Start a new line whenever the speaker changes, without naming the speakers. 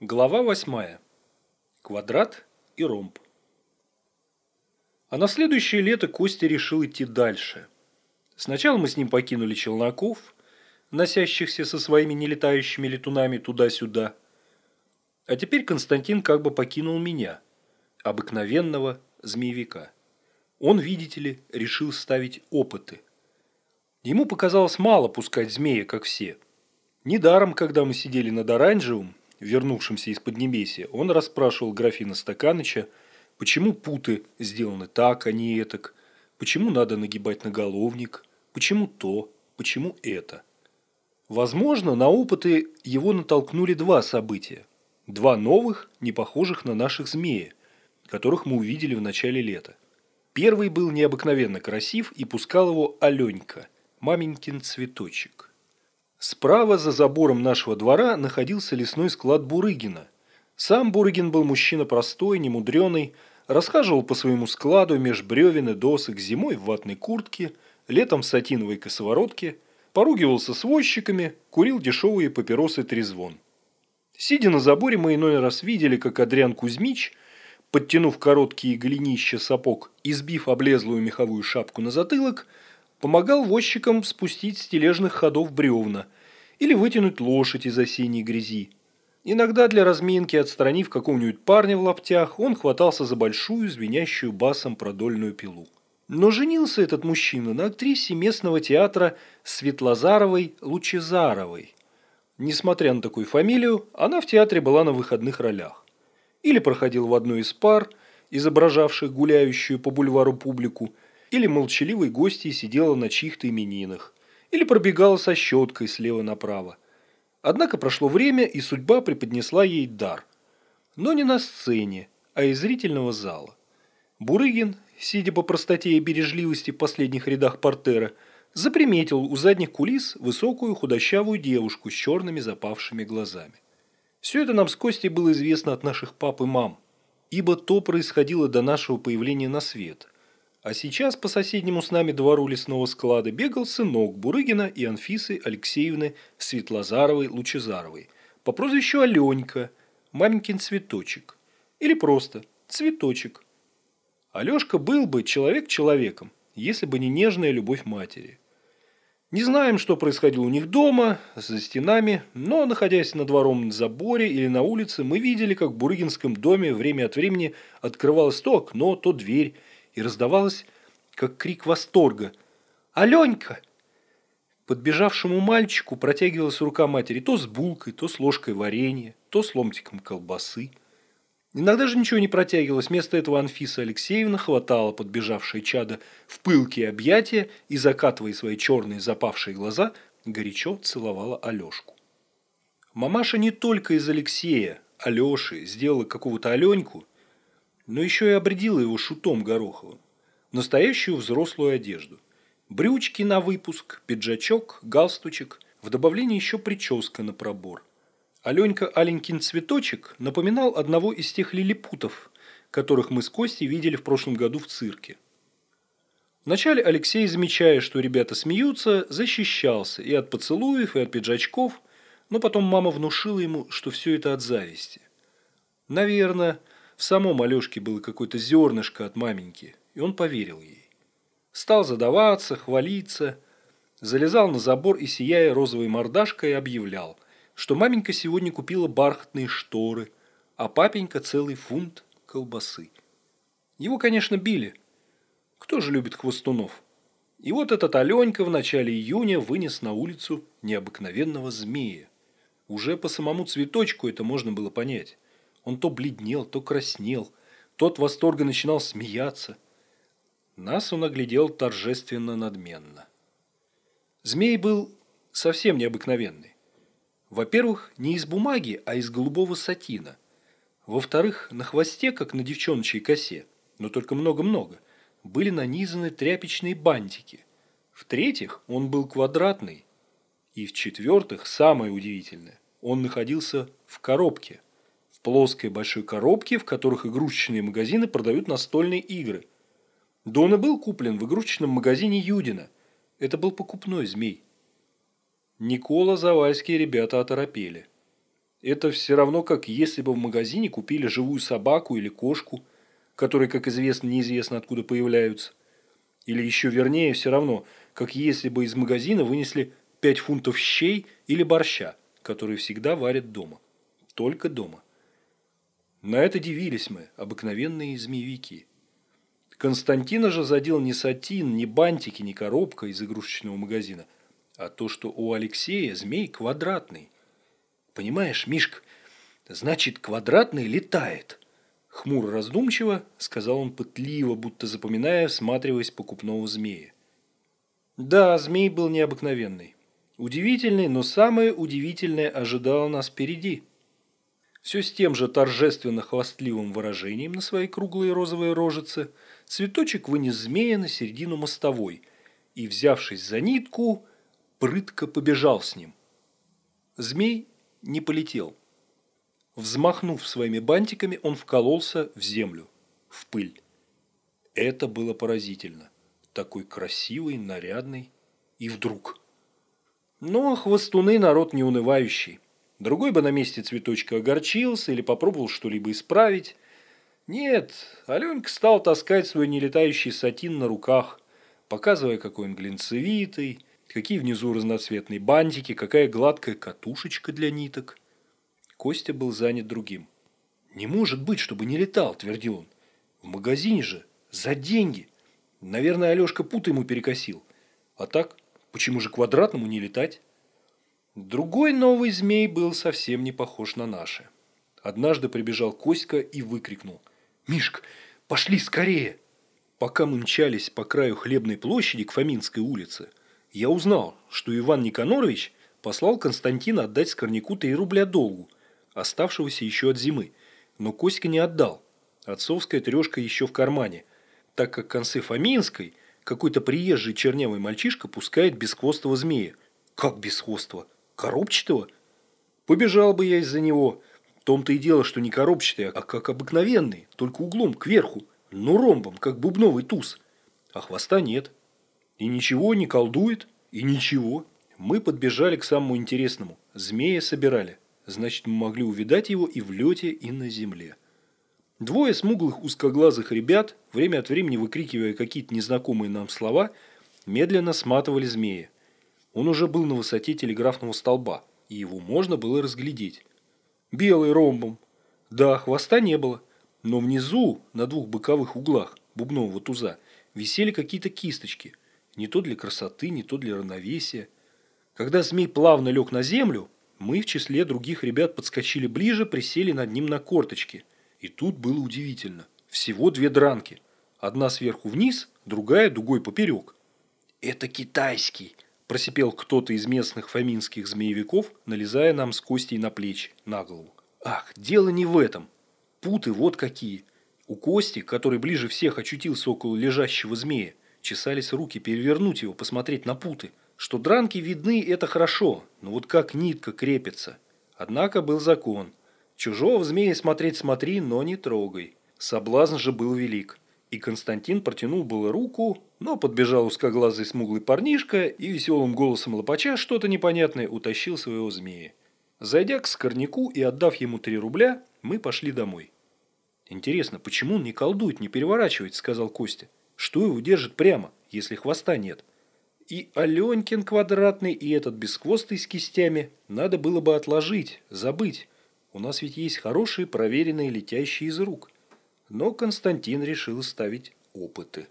Глава восьмая. Квадрат и ромб. А на следующее лето Костя решил идти дальше. Сначала мы с ним покинули челноков, носящихся со своими нелетающими летунами туда-сюда. А теперь Константин как бы покинул меня, обыкновенного змеевика. Он, видите ли, решил ставить опыты. Ему показалось мало пускать змея, как все. Недаром, когда мы сидели над оранжевым, вернувшимся из Поднебесья, он расспрашивал графина Стаканыча, почему путы сделаны так, а не этак, почему надо нагибать наголовник, почему то, почему это. Возможно, на опыты его натолкнули два события. Два новых, не похожих на наших змея, которых мы увидели в начале лета. Первый был необыкновенно красив и пускал его Аленька, маменькин цветочек. Справа за забором нашего двора находился лесной склад Бурыгина. Сам Бурыгин был мужчина простой, немудреный, расхаживал по своему складу меж бревен и досок зимой в ватной куртке, летом в сатиновой косоворотке, поругивался с возчиками, курил дешевые папиросы трезвон. Сидя на заборе, мы иной раз видели, как Адриан Кузьмич, подтянув короткие голенища сапог и сбив облезлую меховую шапку на затылок, помогал возчикам спустить с тележных ходов бревна или вытянуть лошадь из осенней грязи. Иногда для разминки, отстранив какого-нибудь парня в лаптях, он хватался за большую, звенящую басом продольную пилу. Но женился этот мужчина на актрисе местного театра Светлозаровой Лучезаровой. Несмотря на такую фамилию, она в театре была на выходных ролях. Или проходил в одной из пар, изображавших гуляющую по бульвару публику, или молчаливой гостьей сидела на чьих-то именинах, или пробегала со щеткой слева направо. Однако прошло время, и судьба преподнесла ей дар. Но не на сцене, а из зрительного зала. Бурыгин, сидя по простоте и бережливости в последних рядах портера, заприметил у задних кулис высокую худощавую девушку с черными запавшими глазами. Все это нам с Костей было известно от наших пап и мам, ибо то происходило до нашего появления на свет – а сейчас по соседнему с нами двору лесного склада бегал сынок Бурыгина и Анфисы Алексеевны Светлозаровой-Лучезаровой по прозвищу Аленька, маменькин цветочек. Или просто цветочек. Алешка был бы человек человеком, если бы не нежная любовь матери. Не знаем, что происходило у них дома, за стенами, но, находясь на двором заборе или на улице, мы видели, как в Бурыгинском доме время от времени открывалось то окно, то дверь, и раздавалось, как крик восторга. «Аленька!» Подбежавшему мальчику протягивалась рука матери то с булкой, то с ложкой варенья, то с ломтиком колбасы. Иногда же ничего не протягивалось, вместо этого Анфиса Алексеевна хватала подбежавшее чадо в пылкие объятия и, закатывая свои черные запавшие глаза, горячо целовала Алешку. Мамаша не только из Алексея, Алеши, сделала какого-то Аленьку, но еще и обредила его шутом гороховым. Настоящую взрослую одежду. Брючки на выпуск, пиджачок, галстучек, в добавлении еще прическа на пробор. Аленька Аленькин цветочек напоминал одного из тех лилипутов, которых мы с Костей видели в прошлом году в цирке. Вначале Алексей, замечая, что ребята смеются, защищался и от поцелуев, и от пиджачков, но потом мама внушила ему, что все это от зависти. Наверное, в самом Алешке было какое-то зернышко от маменьки, и он поверил ей. Стал задаваться, хвалиться, залезал на забор и, сияя розовой мордашкой, объявлял, что маменька сегодня купила бархатные шторы, а папенька целый фунт колбасы. Его, конечно, били. Кто же любит хвостунов? И вот этот Аленька в начале июня вынес на улицу необыкновенного змея. Уже по самому цветочку это можно было понять. Он то бледнел, то краснел, то от восторга начинал смеяться. Нас он оглядел торжественно надменно. Змей был совсем необыкновенный. Во-первых, не из бумаги, а из голубого сатина. Во-вторых, на хвосте, как на девчоночьей косе, но только много-много, были нанизаны тряпичные бантики. В-третьих, он был квадратный. И в-четвертых, самое удивительное, он находился в коробке плоской большой коробке, в которых игрушечные магазины продают настольные игры. Дон и был куплен в игрушечном магазине Юдина. Это был покупной змей. Никола Завальские ребята оторопели. Это все равно, как если бы в магазине купили живую собаку или кошку, которые, как известно, неизвестно откуда появляются. Или еще вернее, все равно, как если бы из магазина вынесли 5 фунтов щей или борща, которые всегда варят дома. Только дома. На это дивились мы, обыкновенные змеевики. Константина же задел не сатин, не бантики, не коробка из игрушечного магазина, а то, что у Алексея змей квадратный. Понимаешь, Мишка, значит, квадратный летает. Хмуро раздумчиво, сказал он пытливо, будто запоминая, всматриваясь покупного змея. Да, змей был необыкновенный. Удивительный, но самое удивительное ожидало нас впереди. Все с тем же торжественно-хвастливым выражением на своей круглой розовой рожице цветочек вынес змея на середину мостовой и, взявшись за нитку, прытко побежал с ним. Змей не полетел. Взмахнув своими бантиками, он вкололся в землю, в пыль. Это было поразительно. Такой красивый, нарядный. И вдруг... Но хвостуны народ неунывающий. Другой бы на месте цветочка огорчился или попробовал что-либо исправить. Нет, Аленька стал таскать свой нелетающий сатин на руках, показывая, какой он глинцевитый, какие внизу разноцветные бантики, какая гладкая катушечка для ниток. Костя был занят другим. «Не может быть, чтобы не летал», – твердил он. «В магазине же, за деньги. Наверное, Алешка пут ему перекосил. А так, почему же квадратному не летать?» Другой новый змей был совсем не похож на наши. Однажды прибежал Коська и выкрикнул. «Мишка, пошли скорее!» Пока мы мчались по краю хлебной площади к Фоминской улице, я узнал, что Иван Никанорович послал Константина отдать Скорняку 3 рубля долгу, оставшегося еще от зимы, но Коська не отдал. Отцовская трешка еще в кармане, так как в конце Фоминской какой-то приезжий чернявый мальчишка пускает бесхвостого змея. Как бесхвостого? Коробчатого? Побежал бы я из-за него. В том-то и дело, что не коробчатый, а как обыкновенный, только углом кверху, но ромбом, как бубновый туз. А хвоста нет. И ничего не колдует, и ничего. Мы подбежали к самому интересному. Змея собирали. Значит, мы могли увидать его и в лете, и на земле. Двое смуглых узкоглазых ребят, время от времени выкрикивая какие-то незнакомые нам слова, медленно сматывали змея. Он уже был на высоте телеграфного столба, и его можно было разглядеть. Белый ромбом. Да, хвоста не было, но внизу, на двух боковых углах бубнового туза, висели какие-то кисточки. Не то для красоты, не то для равновесия. Когда змей плавно лег на землю, мы в числе других ребят подскочили ближе, присели над ним на корточки. И тут было удивительно. Всего две дранки. Одна сверху вниз, другая дугой поперек. «Это китайский», Просипел кто-то из местных фоминских змеевиков, налезая нам с Костей на плечи, на голову. Ах, дело не в этом. Путы вот какие. У Кости, который ближе всех очутился около лежащего змея, чесались руки перевернуть его, посмотреть на путы. Что дранки видны, это хорошо, но вот как нитка крепится. Однако был закон. Чужого змея смотреть смотри, но не трогай. Соблазн же был велик. И Константин протянул было руку, но подбежал узкоглазый смуглый парнишка и веселым голосом лопача что-то непонятное утащил своего змея. Зайдя к скорняку и отдав ему три рубля, мы пошли домой. «Интересно, почему он не колдует, не переворачивает?» – сказал Костя. «Что его держит прямо, если хвоста нет?» И Аленькин квадратный, и этот бесхвостый с кистями надо было бы отложить, забыть. У нас ведь есть хорошие, проверенные, летящие из рук. Но Константин решил ставить опыты.